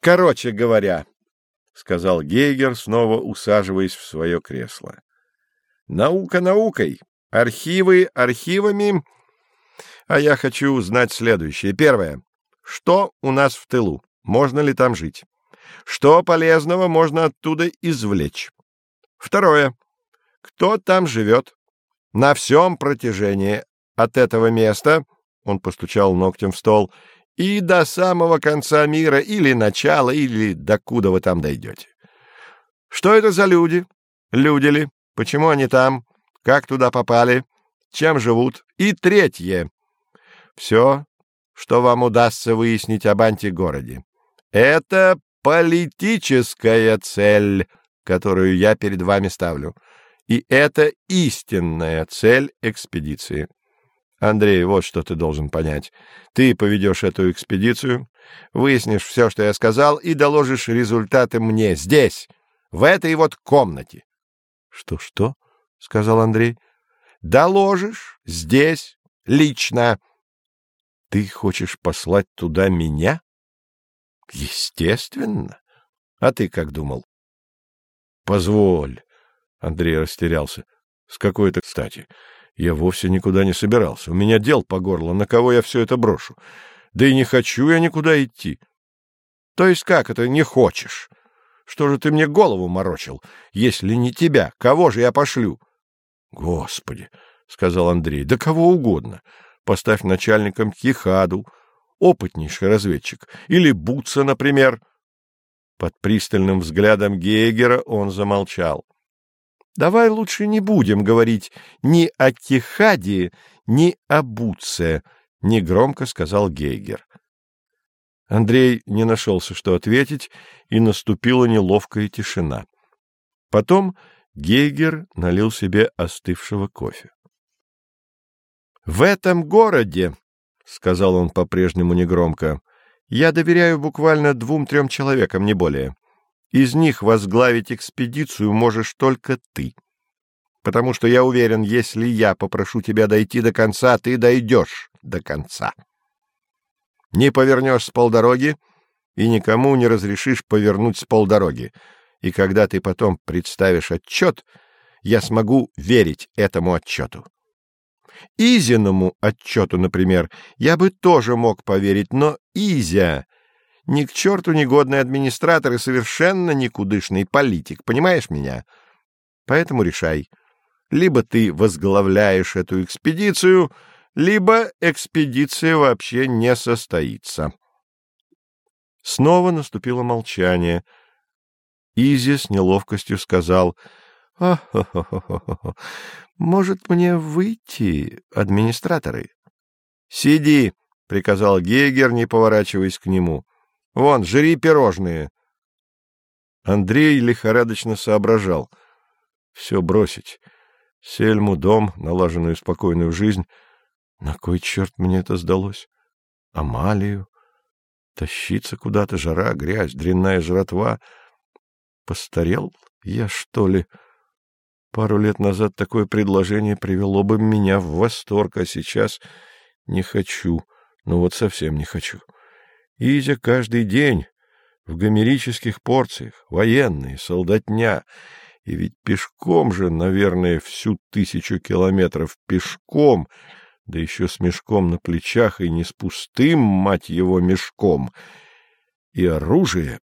— Короче говоря, — сказал Гейгер, снова усаживаясь в свое кресло. — Наука наукой, архивы архивами, а я хочу узнать следующее. Первое. Что у нас в тылу? Можно ли там жить? Что полезного можно оттуда извлечь? Второе. Кто там живет? На всем протяжении от этого места, он постучал ногтем в стол, и до самого конца мира, или начала, или докуда вы там дойдете. Что это за люди? Люди ли? Почему они там? Как туда попали? Чем живут? И третье. Все, что вам удастся выяснить об антигороде. Это политическая цель, которую я перед вами ставлю. И это истинная цель экспедиции. Андрей, вот что ты должен понять. Ты поведешь эту экспедицию, выяснишь все, что я сказал, и доложишь результаты мне здесь, в этой вот комнате. Что, — Что-что? — сказал Андрей. — Доложишь здесь, лично. — Ты хочешь послать туда меня? — Естественно. А ты как думал? — Позволь. Андрей растерялся. — С какой-то кстати. Я вовсе никуда не собирался. У меня дел по горло. На кого я все это брошу? Да и не хочу я никуда идти. — То есть как это не хочешь? Что же ты мне голову морочил? Если не тебя, кого же я пошлю? — Господи! — сказал Андрей. — Да кого угодно. Поставь начальником Хихаду, опытнейший разведчик. Или Буца, например. Под пристальным взглядом Гейгера он замолчал. Давай лучше не будем говорить ни о Кихаде, ни о Буце, — негромко сказал Гейгер. Андрей не нашелся, что ответить, и наступила неловкая тишина. Потом Гейгер налил себе остывшего кофе. — В этом городе, — сказал он по-прежнему негромко, — я доверяю буквально двум-трем человекам, не более. Из них возглавить экспедицию можешь только ты. Потому что я уверен, если я попрошу тебя дойти до конца, ты дойдешь до конца. Не повернешь с полдороги и никому не разрешишь повернуть с полдороги. И когда ты потом представишь отчет, я смогу верить этому отчету. Изиному отчету, например, я бы тоже мог поверить, но Изя ни к черту негодный администратор и совершенно никудышный политик, понимаешь меня? Поэтому решай. Либо ты возглавляешь эту экспедицию, либо экспедиция вообще не состоится. Снова наступило молчание. Изи с неловкостью сказал, «Может, мне выйти, администраторы?» «Сиди», — приказал Гейгер, не поворачиваясь к нему. Вон, жри пирожные. Андрей лихорадочно соображал. Все бросить. Сельму, дом, налаженную спокойную жизнь. На кой черт мне это сдалось? Амалию? Тащиться куда-то, жара, грязь, дрянная жратва. Постарел я, что ли? Пару лет назад такое предложение привело бы меня в восторг, а сейчас не хочу. Ну вот совсем не хочу. — Изя каждый день в гомерических порциях, военные, солдатня. И ведь пешком же, наверное, всю тысячу километров пешком, да еще с мешком на плечах и не с пустым, мать его, мешком. И оружие